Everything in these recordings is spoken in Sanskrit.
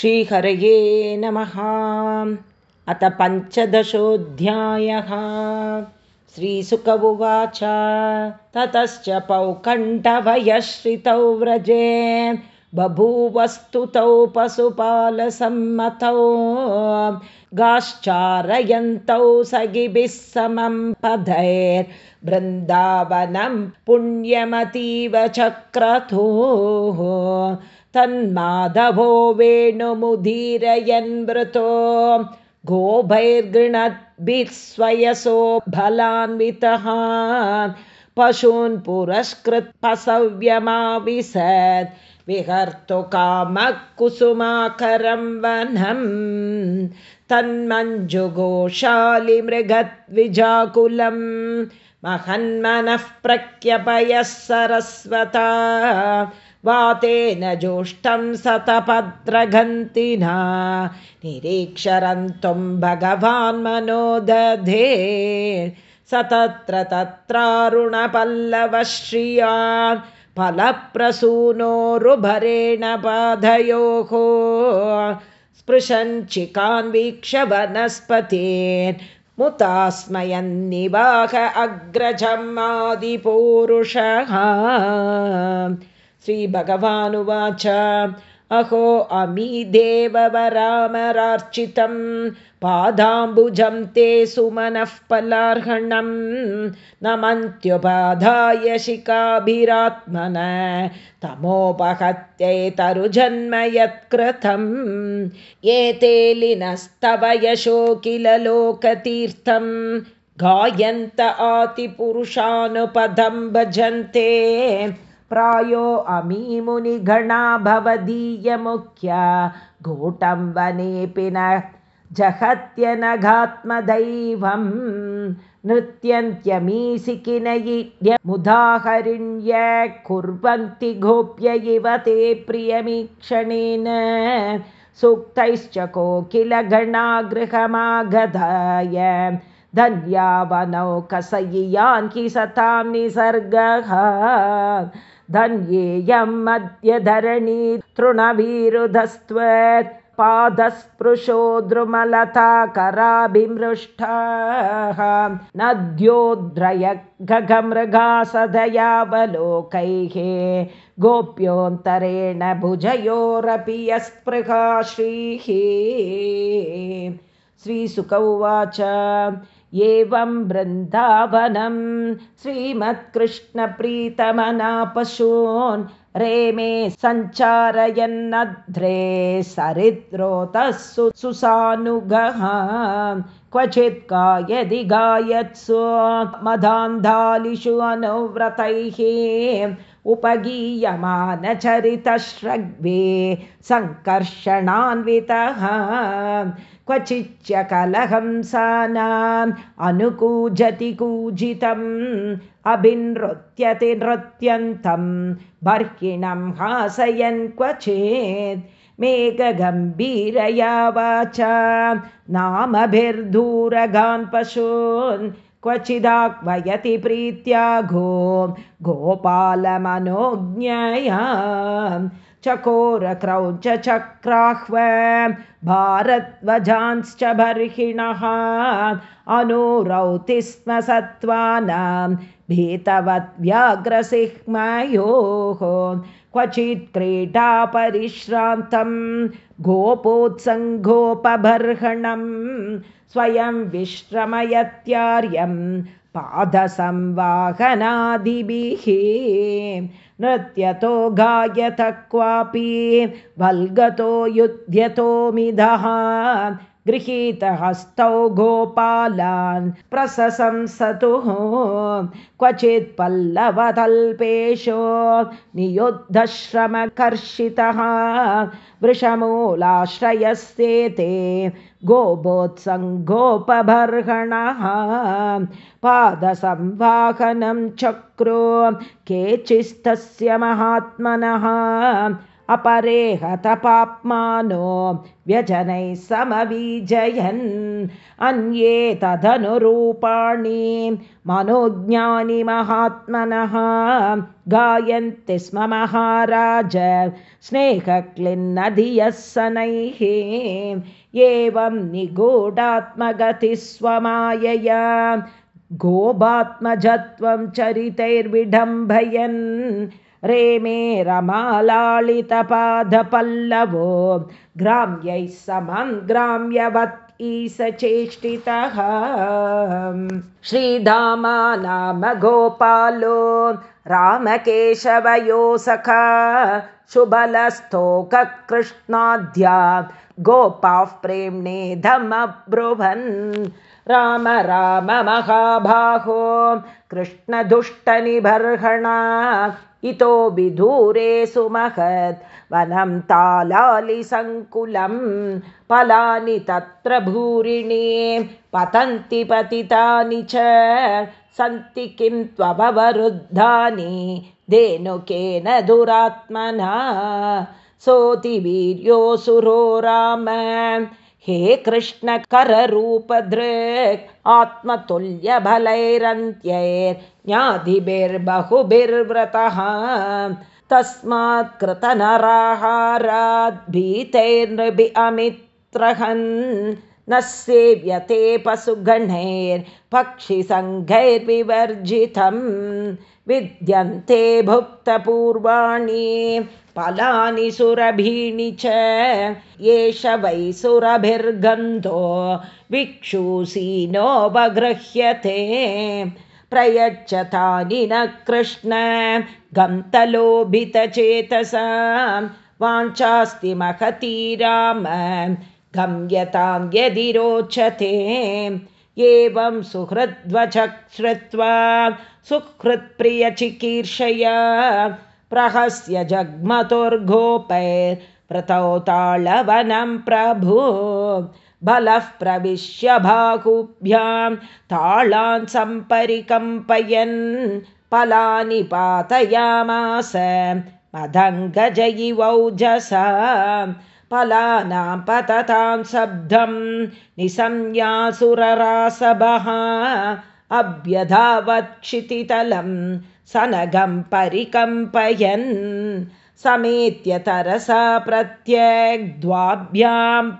श्रीहरये नमः। अथ पञ्चदशोऽध्यायः। श्रीसुक उवाच। ततश्च पौकण्ठभयश्रितौ व्रजे। बभूवस्तुतौ पशुपालसम्मतौ। गाश्चारयन्तौ सगिभिः समं पदैर्बृन्दावनं पुण्यमतीव चक्रतोः तन्माधवो वेणुमुदीरयन्मृतो गोभैर्गृणद्भिः स्वयसो बलान्वितः पशून् पुरस्कृत्पसव्यमाविशत् विहर्तु कामः कुसुमाकरं वनं तन्मञ्जुघोषालिमृगद्विजाकुलं महन्मनः प्रख्यपयः सरस्वता वातेन जोष्टं सतपद्रगन्तिना निरीक्षरन्तुं भगवान् मनो दधे स तत्र तत्रारुणपल्लवश्रिया फलप्रसूनोरुभरेण पाधयोः स्पृशञ्चिकान् वीक्ष वनस्पतेन् मुतास्मयन्निवाह अग्रजमादिपूरुषः श्रीभगवानुवाच। अहो अमी देववरामरार्चितं पादाम्बुजं ते सुमनः पलार्हणं। नमन्त्युपाधाय शिखाभिरात्मन। तमोपहत्यैतरुजन्म यत्कृतम् एते लिनस्तव यशो किल लोकतीर्थं। गायन्त आतिपुरुषानुपदं भजन्ते प्रायो अमीमुनिगणा भवदीयमुख्या घोटं वनेऽपि न जहत्यनघात्मदैवं नृत्यन्त्यमीसिकिनयिमुदाहरिण्य कुर्वन्ति गोप्य इव ते प्रियमीक्षणेन सूक्तैश्च कोकिलगणा गृहमागधाय धन्यावनौकसयियान् कि सतां निसर्गः। धन्येयं मध्यधरणी तृणवीरुधस्त्वत् पादस्पृशो द्रुमलताकराभिमृष्टाः। नद्योद्रय गगमृगासदयावलोकैः गोप्योऽन्तरेण भुजयोरपि यस्पृहा श्रीः। श्रीसुक उवाच एवं वृन्दावनं श्रीमत्कृष्णप्रीतमनापशून् रेमे सञ्चारयन्नध्रे सरिद्रोतः सुसानुगः क्वचित् गायदि गायत्सु मदान्धालिषु अनुव्रतैः उपगीयमानचरितश्रग्वे सङ्कर्षणान्वितः क्वचिच्च कलहंसानाम् अनुकूजति कूजितम् अभिनृत्यति नृत्यन्तं बर्हिणं हासयन् क्वचित् मेघगम्भीरया वाचा। नामभिर्दूरगान् पशून् क्वचिदाह्वयति प्रीत्या गो गोपालमनोज्ञया चकोरक्रौञ्चक्राह्व भारद्वजांश्च बर्हिणः अनुरौति स्म सत्त्वानां भीतवद्व्याघ्रसिंहयोः क्वचित् क्रीडा परिश्रान्तं गोपोत्सङ्गोपबर्हणं स्वयं विश्रमयत्यार्यं पादसंवाहनादिभिः नृत्यतो गायत क्वापि वल्गतो युध्यतो मिधः गृहीतहस्तौ गोपालान् प्रससंसतुः क्वचित् पल्लवतल्पेशो नियुद्धश्रमकर्षितः वृषमूलाश्रयस्येते गोबोत्सङ्गोपबर्हणः पादसंवाहनं चक्रो केचिस्तस्य महात्मनः अपरे हतपाप्मानो व्यजनैः समविजयन्। अन्ये तदनुरूपाणि मनोज्ञानि महात्मनः गायन्ति स्म महाराज। स्नेहक्लिन्नधियः सनैः एवं निगूढात्मगतिः स्वमायया गोपात्मजत्वं चरितैर्विडम्भयन् रेमे रमालालितपादपल्लवो ग्राम्यैः समं ग्राम्यवत् ईसचेष्टितः श्रीधामा नाम गोपालो रामकेशवयोसखा शुबलस्थोककृष्णाद्या गोपाः प्रेम्णेधमब्रुवन् राम राम महाबाहो कृष्णदुष्टनिबर्हणा इतो विधूरे सुमहत् वनं तालालिसङ्कुलं फलानि तत्र भूरिणी पतन्ति पतितानि च सन्ति किं त्ववरुद्धानि धेनुकेन दुरात्मना सोतिवीर्योऽसुरो राम। हे कृष्णकररूपदृक् आत्मतुल्यबलैरन्त्यैर्ज्ञाधिभिर्बहुभिर्व्रतः तस्मात् कृतनराहाराद्भीतैर्नृभि अमित्रहन् न सेव्यते पशुगणैर्पक्षिसङ्घैर्विवर्जितं विद्यन्ते भुक्तपूर्वाणि फलानि सुरभीणि च एष वै सुरभिर्गन्धो विक्षूसीनोपगृह्यते प्रयच्छतानि न कृष्ण। गन्तलोभितचेतसा वाञ्चास्ति महती राम। गम्यतां यदि रोचते एवं सुहृद्वचश्रुत्वा सुहृत्प्रियचिकीर्षया प्रहस्य जग्मतुर्गोपैर्प्रतौ ताळवनं प्रभु बलः प्रविश्य बाहुभ्यां ताळान् सम्परिकम्पयन् फलानि पातयामास मदङ्गजयिवौजसा फलानां पततां शब्दं निसंज्ञासुररासभः अभ्यधावत्क्षितितलं सनगं परिकम्पयन् समेत्य तरसा प्रत्यग्द्वाभ्यां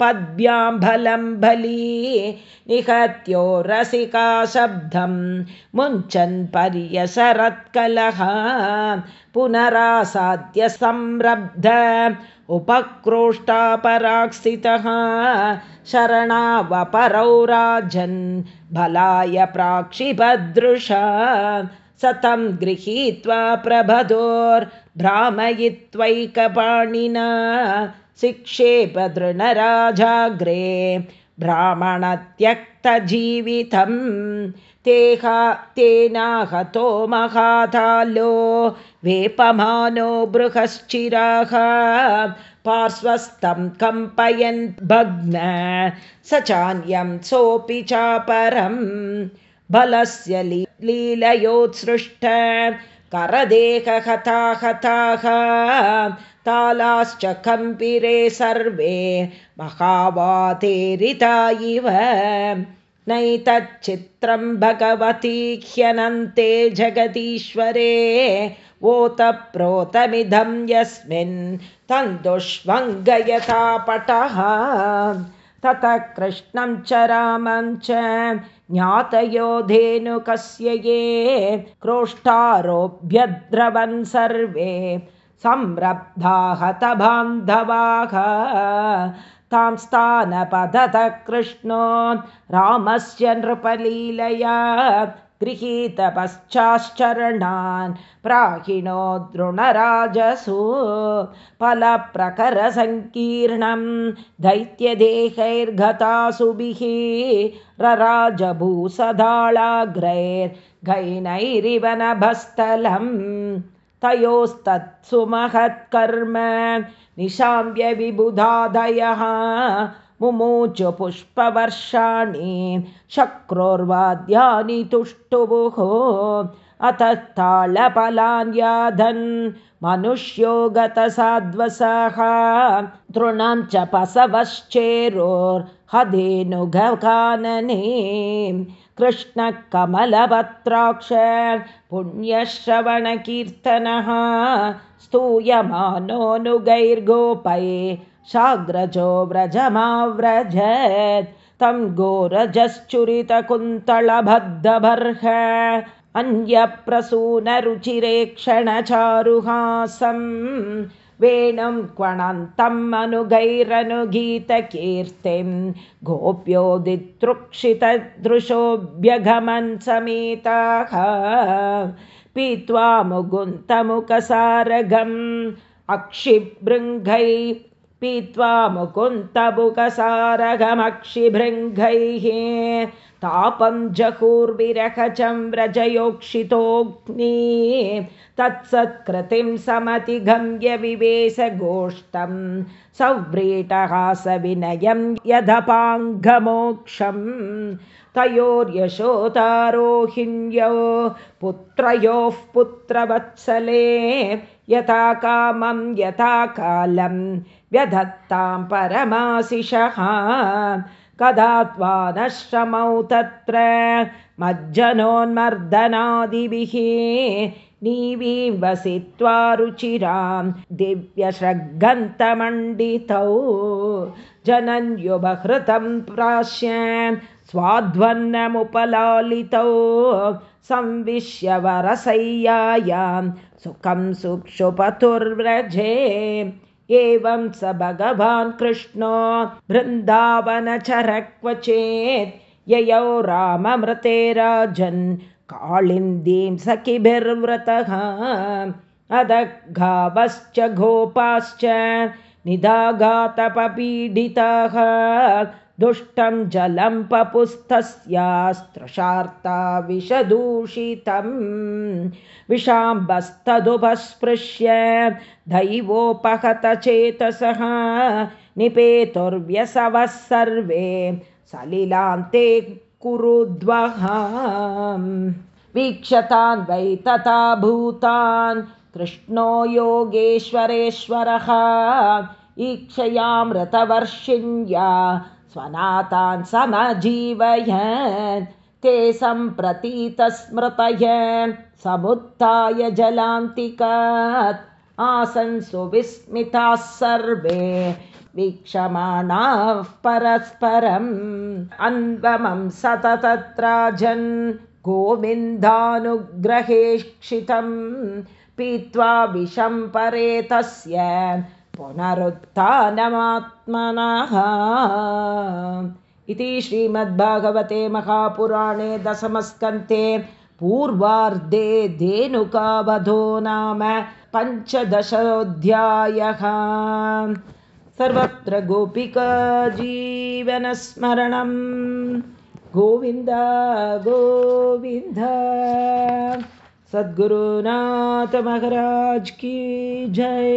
पद्भ्यां बलं बली निहत्यो रसिका शब्दं मुञ्चन् पर्यसरत्कलः पुनरासाद्य संरब्ध उपक्रोष्टापराक्सितः शरणावपरौ राजन् बलाय प्राक्षिभदृशा सतं गृहीत्वा प्रभदोर्भ्रामयित्वैकपाणिना शिक्षेपदृणराजाग्रे ब्राह्मणत्यक्तजीवितं तेहा तेनाहतो महातालो वेपमानो बृहश्चिराः पार्श्वस्थं कम्पयन् भग्न स चान्यं सोऽपि चापरम् बलस्य लीलयोत्सृष्ट करदेहहताहताः तालाश्च कम्पिरे सर्वे महावातेरिता इव। नैतच्चित्रं भगवती ह्यनन्ते जगदीश्वरे ओतप्रोतमिदं यस्मिन् तन्दुष्वङ्गयथा पटः ततः कृष्णं च रामं च ज्ञातयो धेनुकस्य ये क्रोष्ठारोभ्यद्रवन् सर्वे संरब्धाहतबान्धवाः तां स्थानपततः कृष्णो रामस्य नृपलीलया गृहीतपश्चाश्चरणान् प्राहिणो द्रोणराजसु फलप्रकरसङ्कीर्णं दैत्यदेहैर्गतासुभिः रराजभूसदाळाग्रैर्घैनैरिव नभस्थलं तयोस्तत्सु महत्कर्म निशाम्यविबुधादयः मुमोचु पुष्पवर्षाणि शक्रोर्वाद्यानि तुष्टुवुः अतः तालफलान्याधन् मनुष्यो गतसाद्वसः तृणं च पसवश्चेरोर्हधेनुगकानने कृष्णकमलभत्राक्ष पुण्यश्रवणकीर्तनः स्तूयमानोऽनुगैर्गोपये शाग्रजो व्रजमाव्रजत्। तं गोरजश्चुरितकुन्तलभद्दबर्ह अन्यप्रसूनरुचिरेक्षणचारुहासं। वेणुं क्वणन्तम् अनुगैरनुगीतकीर्तिं गोप्योदितृक्षितदृशोऽभ्यगमन् समेताः। पीत्वा मुकुन्तमुखसारगम् अक्षिभृङ्गै पीत्वा मुकुन्तमुखसारगमक्षिभृङ्गैः तापं जहूर्विरहचं व्रजयोक्षितोऽग्नि तत्सत्कृतिं समतिगम्यविवेशगोष्ठं सव्रीटहासविनयं यदपाङ्गमोक्षं तयोर्यशोतारोहिण्यो पुत्रयोः पुत्रवत्सले यथा कामं यथा कालं व्यधत्तां परमाशिषः। कदा त्वा नश्रमौ तत्र मज्जनोन्मर्दनादिभिः। नीवीं वसित्वा रुचिरां दिव्यश्रगन्तमण्डितौ जनन्युपहृतं प्राश्य स्वाध्वन्नमुपलालितौ। संविश्यवरसय्यायां सुखं सुक्षुपतुर्व्रजे एवं स भगवान् कृष्णो। बृन्दावनचरक्व चेत् ययौ राममृते राजन् काळिन्दीं सखिभिर्व्रतः अदघावश्च गोपाश्च निदाघातपपीडिताः दुष्टं जलं पपुस्तस्यास्त्रशार्ता विषदूषितं विषाम्बस्तदुपस्पृश्य दैवोपहतचेतसः निपेतुर्व्यसवः सर्वे सलिलान्ते कुरुद्वः वीक्षतान् वै तथा भूतान् कृष्णो योगेश्वरेश्वरः। ईक्षयामृतवर्षिण्या स्वनातान् समजीवयन् ते सम्प्रतीतस्मृतय समुत्थाय जलान्तिकात् आसन् सुविस्मिताः सर्वे वीक्षमाणाः परस्परम्। अन्वमं सततत्राजन् गोविन्दानुग्रहेक्षितं पीत्वा विषं परे तस्य पुनरुत्थानमात्मनः इति श्रीमद्भागवते महापुराणे दशमस्कन्ते पूर्वार्धे धेनुकावधो नाम पञ्चदशोऽध्यायः। सर्वत्र गोपिकाजीवनस्मरणं। गोविन्द गोविन्द। सद्गुरुनाथमहाराज की जय